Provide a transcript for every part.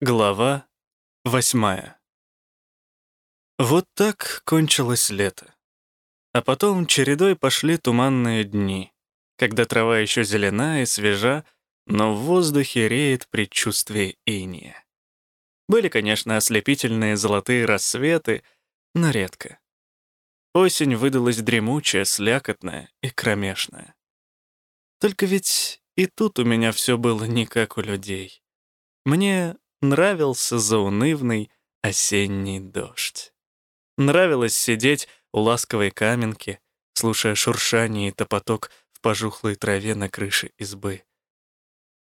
Глава восьмая. Вот так кончилось лето. А потом чередой пошли туманные дни, когда трава еще зелена и свежа, но в воздухе реет предчувствие иния. Были, конечно, ослепительные золотые рассветы, но редко. Осень выдалась дремучая, слякотная и кромешная. Только ведь и тут у меня все было не как у людей. Мне нравился заунывный осенний дождь. Нравилось сидеть у ласковой каменки, слушая шуршание и топоток в пожухлой траве на крыше избы.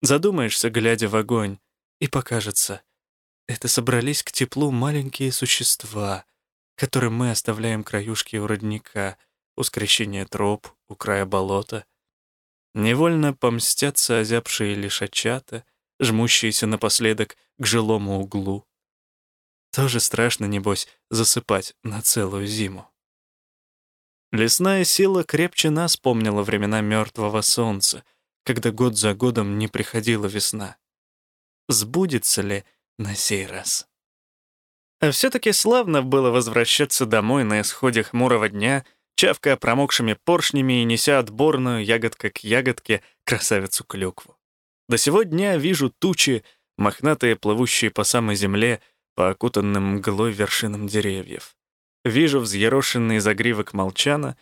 Задумаешься, глядя в огонь, и покажется, это собрались к теплу маленькие существа, которым мы оставляем краюшки у родника, у скрещения троп, у края болота. Невольно помстятся озябшие лишачата, жмущиеся напоследок к жилому углу. Тоже страшно, небось, засыпать на целую зиму. Лесная сила крепче нас помнила времена мертвого солнца, когда год за годом не приходила весна. Сбудется ли на сей раз? А все-таки славно было возвращаться домой на исходе хмурого дня, чавкая промокшими поршнями и неся отборную ягодка к ягодке красавицу клюкву. До сего дня вижу тучи, мохнатые, плывущие по самой земле, по окутанным мглой вершинам деревьев. Вижу взъерошенный загривок молчана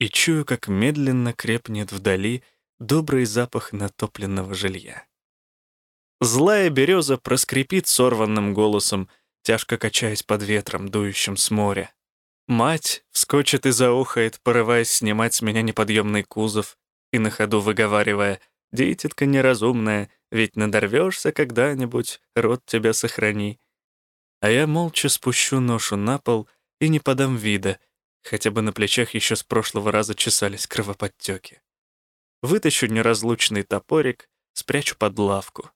и чую, как медленно крепнет вдали добрый запах натопленного жилья. Злая береза проскрипит сорванным голосом, тяжко качаясь под ветром, дующим с моря. Мать вскочит и заохает, порываясь снимать с меня неподъемный кузов и на ходу выговаривая «Дитятка неразумная, ведь надорвешься когда-нибудь, рот тебя сохрани». А я молча спущу ношу на пол и не подам вида, хотя бы на плечах еще с прошлого раза чесались кровоподтеки. Вытащу неразлучный топорик, спрячу под лавку.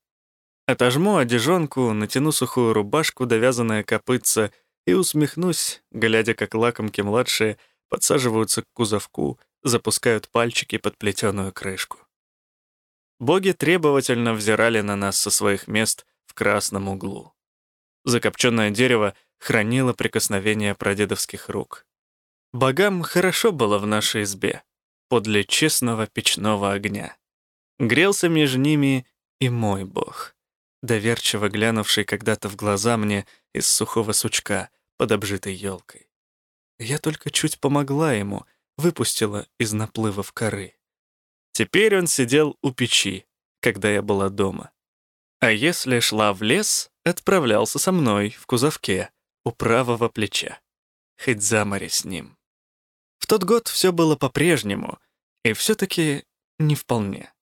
Отожму одежонку, натяну сухую рубашку, довязанное копытце, и усмехнусь, глядя, как лакомки младшие подсаживаются к кузовку, запускают пальчики под плетеную крышку. Боги требовательно взирали на нас со своих мест в красном углу. Закопченное дерево хранило прикосновение прадедовских рук. Богам хорошо было в нашей избе, подле честного печного огня. Грелся между ними и мой бог, доверчиво глянувший когда-то в глаза мне из сухого сучка под обжитой елкой. Я только чуть помогла ему, выпустила из наплывов коры. Теперь он сидел у печи, когда я была дома. А если шла в лес, отправлялся со мной в кузовке у правого плеча. Хоть за море с ним. В тот год все было по-прежнему, и все-таки не вполне.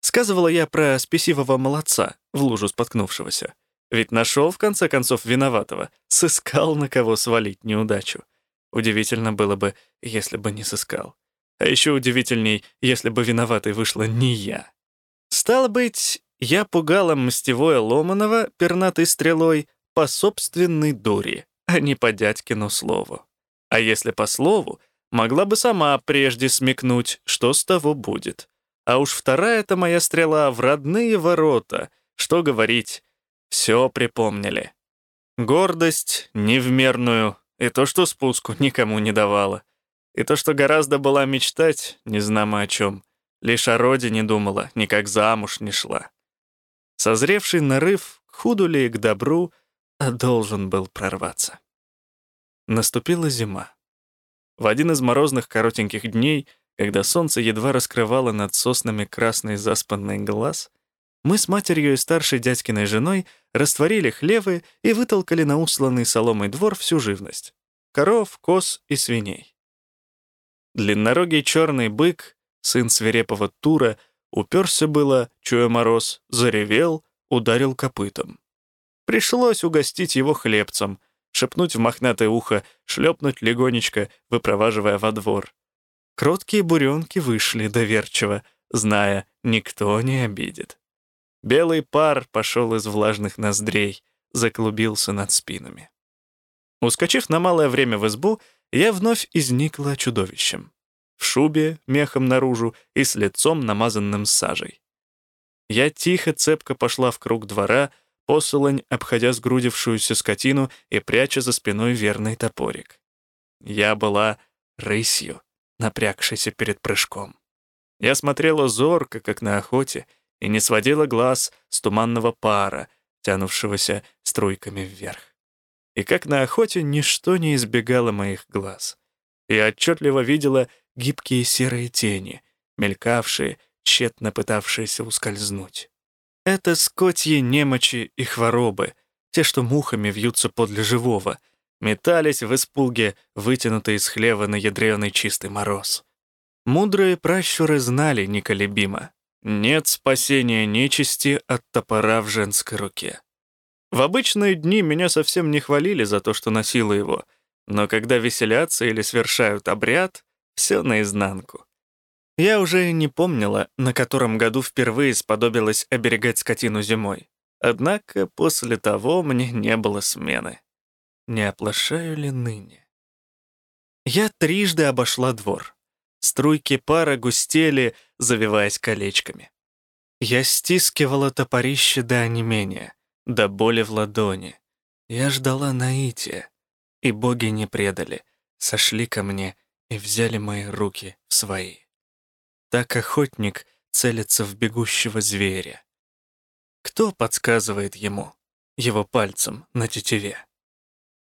Сказывала я про спесивого молодца, в лужу споткнувшегося. Ведь нашел, в конце концов, виноватого, сыскал, на кого свалить неудачу. Удивительно было бы, если бы не сыскал. А еще удивительней, если бы виноватой вышла не я. Стало быть, я пугала мстевое Ломанова пернатой стрелой по собственной дуре, а не по дядькину слову. А если по слову, могла бы сама прежде смекнуть, что с того будет. А уж вторая-то моя стрела в родные ворота. Что говорить, все припомнили. Гордость невмерную, и то, что спуску никому не давала. И то, что гораздо была мечтать, не знамо о чем, лишь о родине думала, никак замуж не шла. Созревший нарыв, к худу ли и к добру, а должен был прорваться. Наступила зима. В один из морозных коротеньких дней, когда солнце едва раскрывало над соснами красный заспанный глаз, мы с матерью и старшей дядькиной женой растворили хлевы и вытолкали на усланный соломой двор всю живность — коров, коз и свиней. Длиннорогий черный бык, сын свирепого Тура, уперся было, чуя мороз, заревел, ударил копытом. Пришлось угостить его хлебцем, шепнуть в мохнатое ухо, шлепнуть легонечко, выпроваживая во двор. Кроткие буренки вышли доверчиво, зная, никто не обидит. Белый пар пошел из влажных ноздрей, заклубился над спинами. Ускочив на малое время в избу, я вновь изникла чудовищем. В шубе, мехом наружу и с лицом, намазанным сажей. Я тихо, цепко пошла в круг двора, посолонь, обходя сгрудившуюся скотину и пряча за спиной верный топорик. Я была рысью, напрягшейся перед прыжком. Я смотрела зорко, как на охоте, и не сводила глаз с туманного пара, тянувшегося струйками вверх. И как на охоте ничто не избегало моих глаз. Я отчетливо видела гибкие серые тени, мелькавшие, тщетно пытавшиеся ускользнуть. Это скотьи немочи и хворобы, те, что мухами вьются подле живого, метались в испуге, вытянутые из хлева на ядреный чистый мороз. Мудрые пращуры знали неколебимо. Нет спасения нечисти от топора в женской руке. В обычные дни меня совсем не хвалили за то, что носила его, но когда веселятся или совершают обряд, все наизнанку. Я уже не помнила, на котором году впервые сподобилась оберегать скотину зимой. Однако после того мне не было смены. Не оплошаю ли ныне? Я трижды обошла двор. Струйки пара густели, завиваясь колечками. Я стискивала топорище до онемения, до боли в ладони. Я ждала наития, и боги не предали, сошли ко мне и взяли мои руки в свои. Так охотник целится в бегущего зверя. Кто подсказывает ему, его пальцем на тетиве?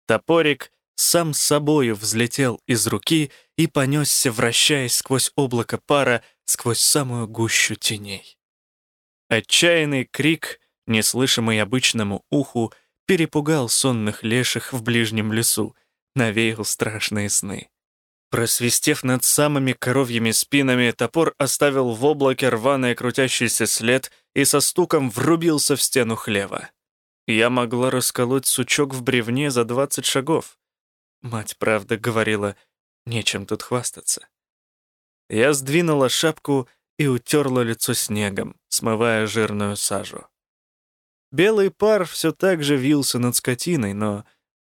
Топорик сам собою взлетел из руки и понесся, вращаясь сквозь облако пара, сквозь самую гущу теней. Отчаянный крик, неслышимый обычному уху, перепугал сонных леших в ближнем лесу, навеял страшные сны. Просвистев над самыми коровьими спинами, топор оставил в облаке рваный крутящийся след и со стуком врубился в стену хлева. Я могла расколоть сучок в бревне за двадцать шагов. Мать, правда, говорила, нечем тут хвастаться. Я сдвинула шапку и утерла лицо снегом, смывая жирную сажу. Белый пар все так же вился над скотиной, но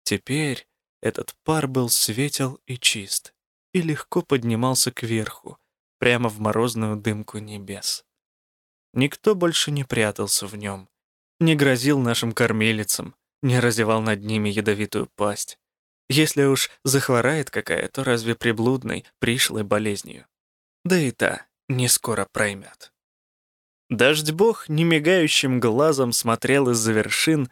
теперь этот пар был светел и чист и легко поднимался кверху, прямо в морозную дымку небес. Никто больше не прятался в нем, не грозил нашим кормилицам, не разевал над ними ядовитую пасть. Если уж захворает какая, то разве приблудной, пришлой болезнью? Да и та не скоро проймет. Дождь-бог немигающим глазом смотрел из-за вершин,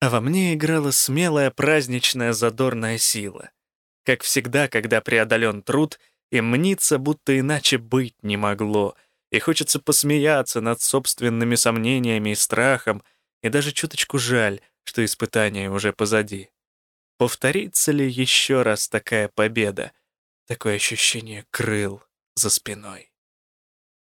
а во мне играла смелая праздничная задорная сила — как всегда, когда преодолен труд, и мнится, будто иначе быть не могло, и хочется посмеяться над собственными сомнениями и страхом, и даже чуточку жаль, что испытание уже позади. Повторится ли еще раз такая победа, такое ощущение крыл за спиной?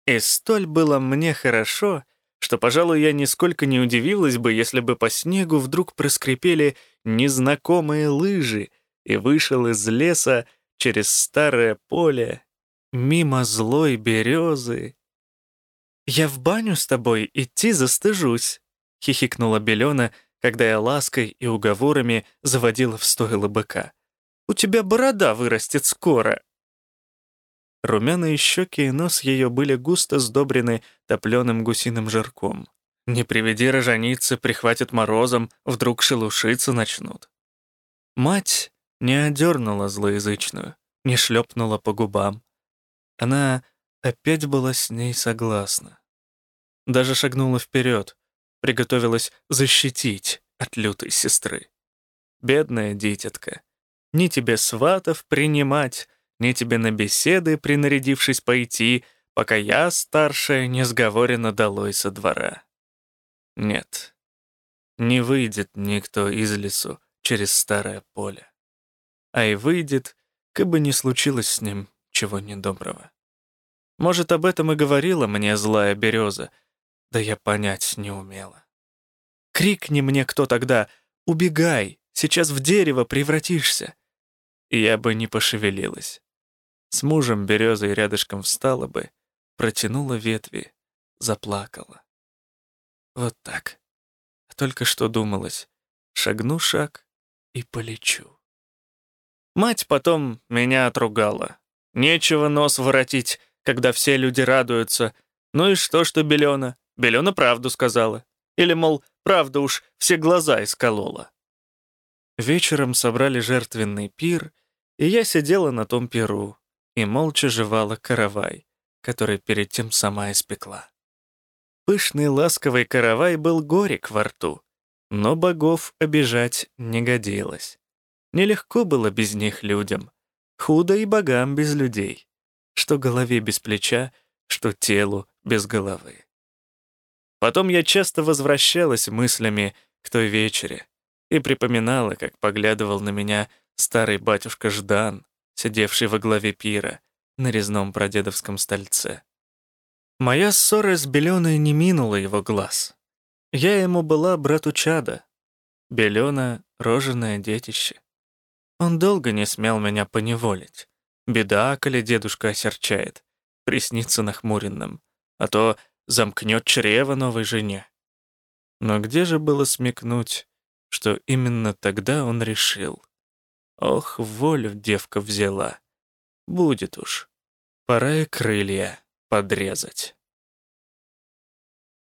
И столь было мне хорошо, что, пожалуй, я нисколько не удивилась бы, если бы по снегу вдруг проскрипели незнакомые лыжи, и вышел из леса через старое поле, мимо злой березы. «Я в баню с тобой идти застыжусь», — хихикнула Белена, когда я лаской и уговорами заводила в стойло быка. «У тебя борода вырастет скоро». Румяные щеки и нос ее были густо сдобрены топленым гусиным жирком. Не приведи роженицы, прихватит морозом, вдруг шелушиться начнут. Мать не одернула злоязычную, не шлепнула по губам. Она опять была с ней согласна. Даже шагнула вперед, приготовилась защитить от лютой сестры. Бедная дитятка, ни тебе сватов принимать, ни тебе на беседы, принарядившись пойти, пока я, старшая, не сговорена долой со двора. Нет, не выйдет никто из лесу через старое поле а и выйдет, как бы ни случилось с ним чего недоброго. Может, об этом и говорила мне злая береза, да я понять не умела. Крикни мне кто тогда «Убегай! Сейчас в дерево превратишься!» И я бы не пошевелилась. С мужем березой рядышком встала бы, протянула ветви, заплакала. Вот так. Только что думалось, шагну шаг и полечу. Мать потом меня отругала. Нечего нос воротить, когда все люди радуются. Ну и что, что Белена? Белена правду сказала. Или, мол, Правда уж, все глаза исколола. Вечером собрали жертвенный пир, и я сидела на том пиру и молча жевала каравай, который перед тем сама испекла. Пышный ласковый каравай был горек во рту, но богов обижать не годилось. Нелегко было без них людям, худо и богам без людей, что голове без плеча, что телу без головы. Потом я часто возвращалась мыслями к той вечере и припоминала, как поглядывал на меня старый батюшка Ждан, сидевший во главе пира на резном прадедовском стольце. Моя ссора с Беленой не минула его глаз. Я ему была брату чада. Белена — роженое детище. Он долго не смел меня поневолить. Беда, коли дедушка осерчает, приснится нахмуренным, а то замкнет чрево новой жене. Но где же было смекнуть, что именно тогда он решил? Ох, волю девка взяла. Будет уж. Пора и крылья подрезать.